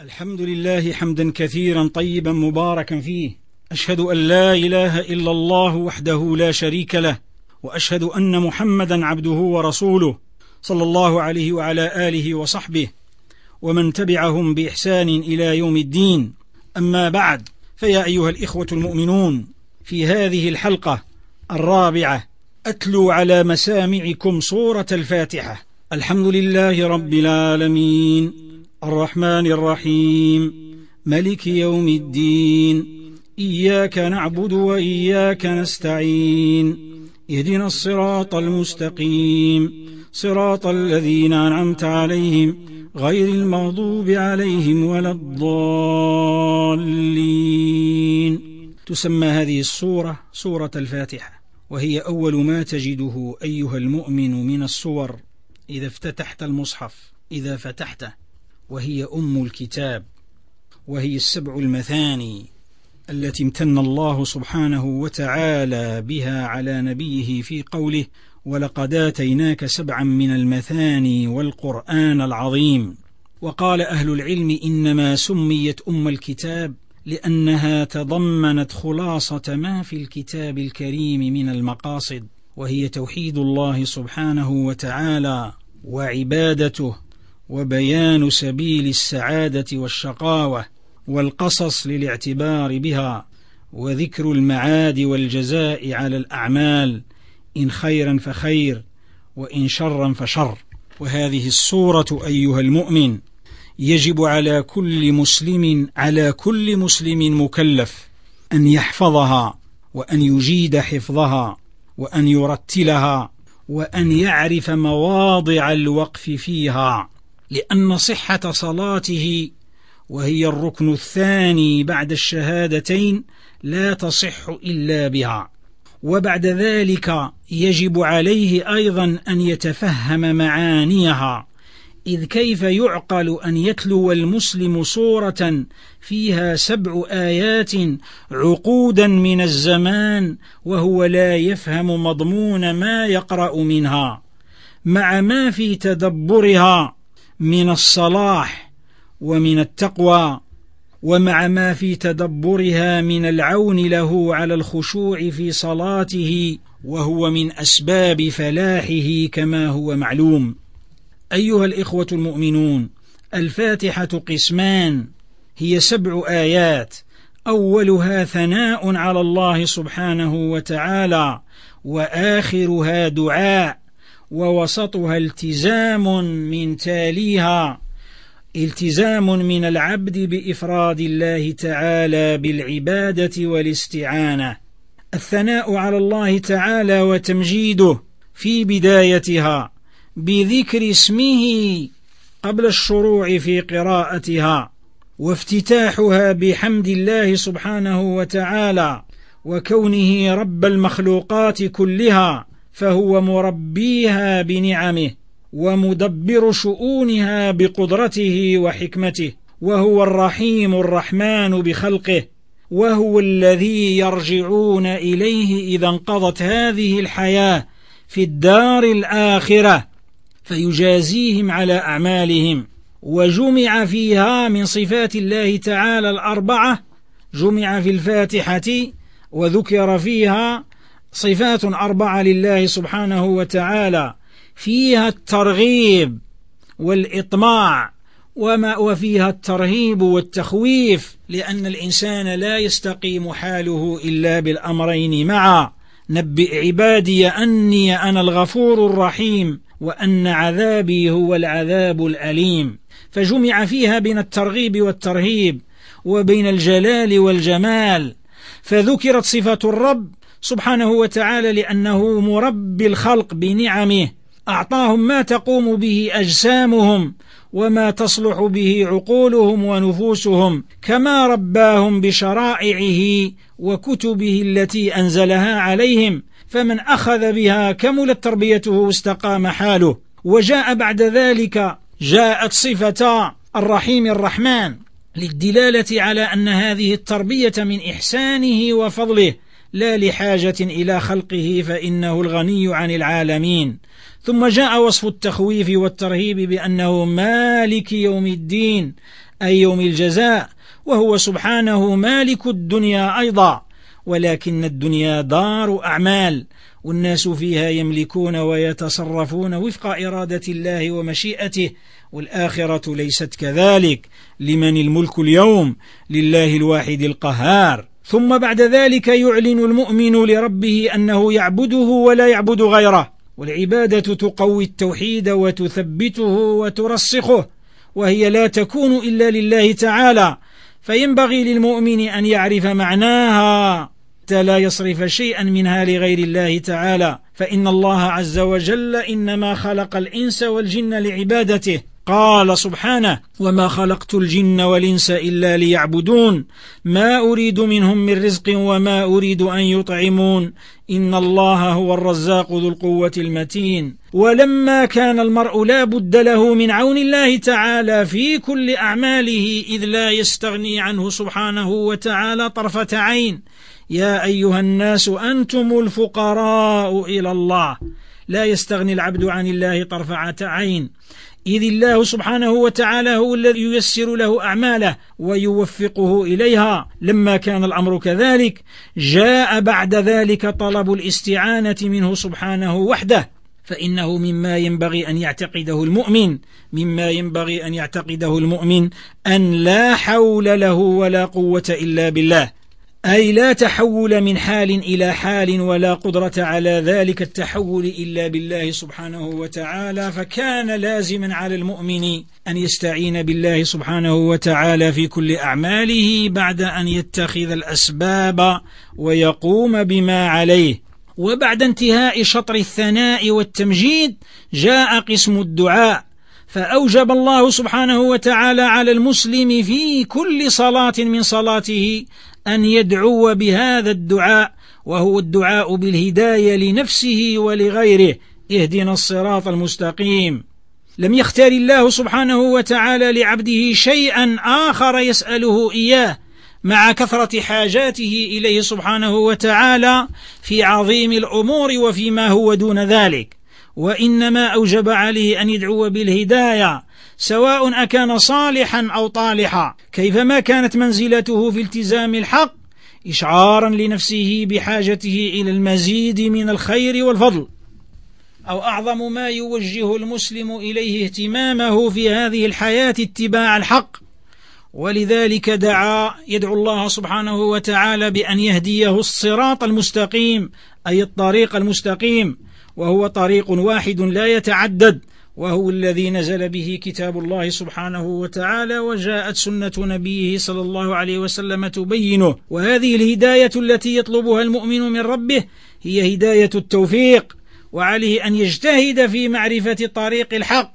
الحمد لله حمدا كثيرا طيبا مباركا فيه. أشهد أن لا إله إلا الله وحده لا شريك له وأشهد أن محمدا عبده ورسوله صلى الله عليه وعلى آله وصحبه ومن تبعهم بإحسان إلى يوم الدين. أما بعد فيا أيها الإخوة المؤمنون في هذه الحلقة الرابعة أتلو على مسامعكم صورة الفاتحة. الحمد لله رب العالمين. الرحمن الرحيم. ملك يوم الدين. إياك نعبد وإياك نستعين. اهدنا الصراط المستقيم. صراط الذين أنعمت عليهم غير المغضوب عليهم ولا الضالين. تسمى هذه السورة سورة الفاتحة وهي أول ما تجده أيها المؤمن من الصور إذا افتتحت المصحف إذا فتحته وهي أم الكتاب وهي السبع المثاني التي امتن الله سبحانه وتعالى بها على نبيه في قوله ولقد آتيناك سبعا من المثاني والقرآن العظيم وقال أهل العلم إنما سميت أم الكتاب لأنها تضمنت خلاصة ما في الكتاب الكريم من المقاصد وهي توحيد الله سبحانه وتعالى وعبادته وبيان سبيل السعادة والشقاوة والقصص للاعتبار بها وذكر المعاد والجزاء على الأعمال إن خيرا فخير وإن شرا فشر. وهذه السورة أيها المؤمن يجب على كل مسلم على كل مسلم مكلف أن يحفظها وأن يجيد حفظها وأن يرتلها وأن يعرف مواضع الوقف فيها. لأن صحة صلاته وهي الركن الثاني بعد الشهادتين لا تصح إلا بها. وبعد ذلك يجب عليه أيضا أن يتفهم معانيها إذ كيف يعقل أن يتلو المسلم صورة فيها سبع آيات عقودا من الزمان وهو لا يفهم مضمون ما يقرأ منها مع ما في تدبرها. من الصلاح ومن التقوى ومع ما في تدبرها من العون له على الخشوع في صلاته وهو من أسباب فلاحه كما هو معلوم. أيها الإخوة المؤمنون الفاتحة قسمان هي سبع آيات أولها ثناء على الله سبحانه وتعالى وآخرها دعاء. ووسطها التزام من تاليها التزام من العبد بإفراد الله تعالى بالعبادة والاستعانة. الثناء على الله تعالى وتمجيده في بدايتها بذكر اسمه قبل الشروع في قراءتها وافتتاحها بحمد الله سبحانه وتعالى وكونه رب المخلوقات كلها. فهو مربيها بنعمه ومدبر شؤونها بقدرته وحكمته وهو الرحيم الرحمن بخلقه وهو الذي يرجعون إليه إذا انقضت هذه الحياة في الدار الآخرة فيجازيهم على أعمالهم. وجمع فيها من صفات الله تعالى الأربعة جمع في الفاتحة وذكر فيها صفات أربعة لله سبحانه وتعالى. فيها الترغيب والإطماع وما وفيها الترهيب والتخويف لأن الإنسان لا يستقيم حاله إلا بالأمرين معا. نبئ عبادي أني أنا الغفور الرحيم وأن عذابي هو العذاب الأليم. فجمع فيها بين الترغيب والترهيب وبين الجلال والجمال. فذكرت صفة الرب سبحانه وتعالى لأنه مربي الخلق بنعمه. أعطاهم ما تقوم به أجسامهم وما تصلح به عقولهم ونفوسهم كما رباهم بشرائعه وكتبه التي أنزلها عليهم. فمن أخذ بها كملت تربيته واستقام حاله. وجاء بعد ذلك جاءت صفة الرحيم الرحمن للدلالة على أن هذه التربية من إحسانه وفضله. لا لحاجة إلى خلقه فإنه الغني عن العالمين. ثم جاء وصف التخويف والترهيب بأنه مالك يوم الدين أي يوم الجزاء وهو سبحانه مالك الدنيا أيضا. ولكن الدنيا دار أعمال والناس فيها يملكون ويتصرفون وفق إرادة الله ومشيئته والآخرة ليست كذلك. لمن الملك اليوم؟ لله الواحد القهار. ثم بعد ذلك يعلن المؤمن لربه أنه يعبده ولا يعبد غيره. والعبادة تقوي التوحيد وتثبته وترسخه وهي لا تكون إلا لله تعالى. فينبغي للمؤمن أن يعرف معناها. حتى لا يصرف شيئا منها لغير الله تعالى. فإن الله عز وجل إنما خلق الإنس والجن لعبادته. قال سبحانه وما خلقت الجن والإنس إلا ليعبدون. ما أريد منهم من رزق وما أريد أن يطعمون. إن الله هو الرزاق ذو القوة المتين. ولما كان المرء لا بد له من عون الله تعالى في كل أعماله إذ لا يستغني عنه سبحانه وتعالى طرفة عين. يا أيها الناس أنتم الفقراء إلى الله. لا يستغني العبد عن الله طرفه عين. إذ الله سبحانه وتعالى هو الذي ييسر له أعماله ويوفقه إليها. لما كان الأمر كذلك جاء بعد ذلك طلب الاستعانة منه سبحانه وحده. فإنه مما ينبغي أن يعتقده المؤمن مما ينبغي أن يعتقده المؤمن أن لا حول له ولا قوة إلا بالله. أي لا تحول من حال إلى حال ولا قدرة على ذلك التحول إلا بالله سبحانه وتعالى فكان لازما على المؤمن أن يستعين بالله سبحانه وتعالى في كل أعماله بعد أن يتخذ الأسباب ويقوم بما عليه. وبعد انتهاء شطر الثناء والتمجيد جاء قسم الدعاء فأوجب الله سبحانه وتعالى على المسلم في كل صلاة من صلاته أن يدعو بهذا الدعاء وهو الدعاء بالهداية لنفسه ولغيره اهدنا الصراط المستقيم. لم يختار الله سبحانه وتعالى لعبده شيئا آخر يسأله إياه مع كثرة حاجاته إليه سبحانه وتعالى في عظيم الأمور وفيما هو دون ذلك. وإنما أوجب عليه أن يدعو بالهداية سواء أكان صالحا أو طالحا. كيفما كانت منزلته في التزام الحق إشعارا لنفسه بحاجته إلى المزيد من الخير والفضل. أو أعظم ما يوجه المسلم إليه اهتمامه في هذه الحياة اتباع الحق. ولذلك دعا يدعو الله سبحانه وتعالى بأن يهديه الصراط المستقيم أي الطريق المستقيم. وهو طريق واحد لا يتعدد وهو الذي نزل به كتاب الله سبحانه وتعالى وجاءت سنة نبيه صلى الله عليه وسلم تبينه. وهذه الهداية التي يطلبها المؤمن من ربه هي هداية التوفيق وعليه أن يجتهد في معرفة طريق الحق.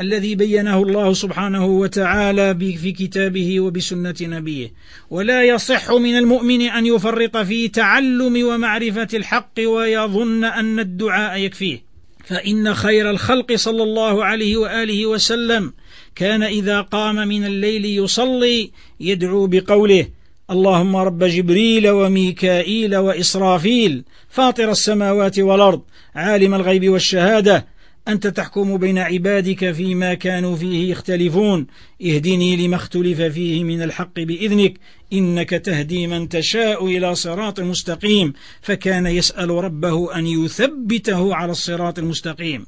الذي بينه الله سبحانه وتعالى في كتابه وبسنة نبيه. ولا يصح من المؤمن أن يفرط في تعلم ومعرفة الحق ويظن أن الدعاء يكفيه. فإن خير الخلق صلى الله عليه وآله وسلم كان إذا قام من الليل يصلي يدعو بقوله اللهم رب جبريل وميكائيل وإسرافيل فاطر السماوات والأرض عالم الغيب والشهادة أنت تحكم بين عبادك فيما كانوا فيه يختلفون. اهدني لما اختلف فيه من الحق بإذنك إنك تهدي من تشاء إلى صراط مستقيم. فكان يسأل ربه أن يثبته على الصراط المستقيم.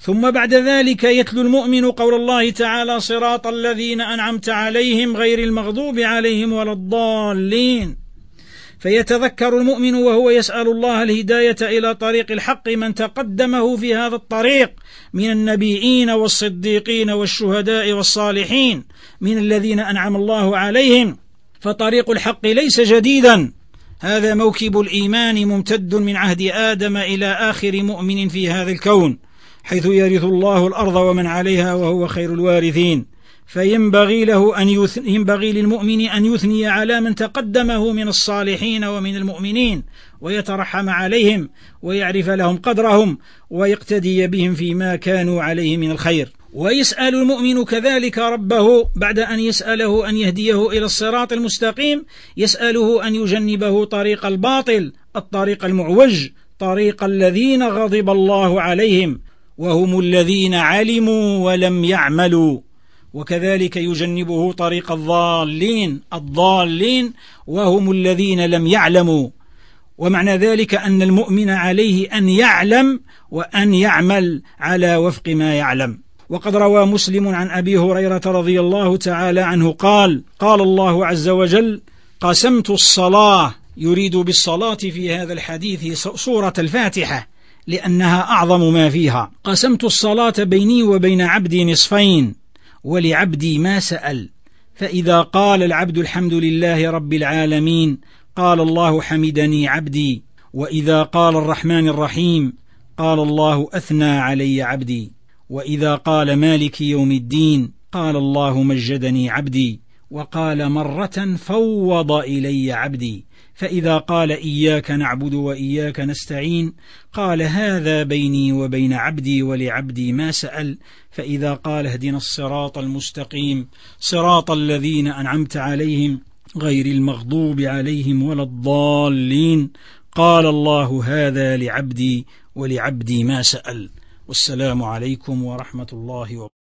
ثم بعد ذلك يتلو المؤمن قول الله تعالى صراط الذين أنعمت عليهم غير المغضوب عليهم ولا الضالين. فيتذكر المؤمن وهو يسأل الله الهداية إلى طريق الحق من تقدمه في هذا الطريق من النبيين والصديقين والشهداء والصالحين من الذين أنعم الله عليهم. فطريق الحق ليس جديدا. هذا موكب الإيمان ممتد من عهد آدم إلى آخر مؤمن في هذا الكون حيث يرث الله الأرض ومن عليها وهو خير الوارثين. فينبغي له أن ينبغي للمؤمن أن يثني على من تقدمه من الصالحين ومن المؤمنين ويترحم عليهم ويعرف لهم قدرهم ويقتدي بهم فيما كانوا عليه من الخير. ويسأل المؤمن كذلك ربه بعد أن يسأله أن يهديه إلى الصراط المستقيم يسأله أن يجنبه طريق الباطل الطريق المعوج طريق الذين غضب الله عليهم وهم الذين علموا ولم يعملوا. وكذلك يجنبه طريق الضالين الضالين وهم الذين لم يعلموا. ومعنى ذلك أن المؤمن عليه أن يعلم وأن يعمل على وفق ما يعلم. وقد روى مسلم عن أبي هريرة رضي الله تعالى عنه قال قال الله عز وجل قسمت الصلاة يريد بالصلاة في هذا الحديث سورة الفاتحة لأنها أعظم ما فيها. قسمت الصلاة بيني وبين عبدي نصفين. ولعبدي ما سأل. فإذا قال العبد الحمد لله رب العالمين قال الله حمدني عبدي. وإذا قال الرحمن الرحيم قال الله أثنى علي عبدي. وإذا قال مالك يوم الدين قال الله مجدني عبدي. وقال مرة فوض إلي عبدي فإذا قال إياك نعبد وإياك نستعين قال هذا بيني وبين عبدي ولعبدي ما سأل فإذا قال اهدنا الصراط المستقيم صراط الذين أنعمت عليهم غير المغضوب عليهم ولا الضالين قال الله هذا لعبدي ولعبدي ما سأل. والسلام عليكم ورحمة الله وبركاته.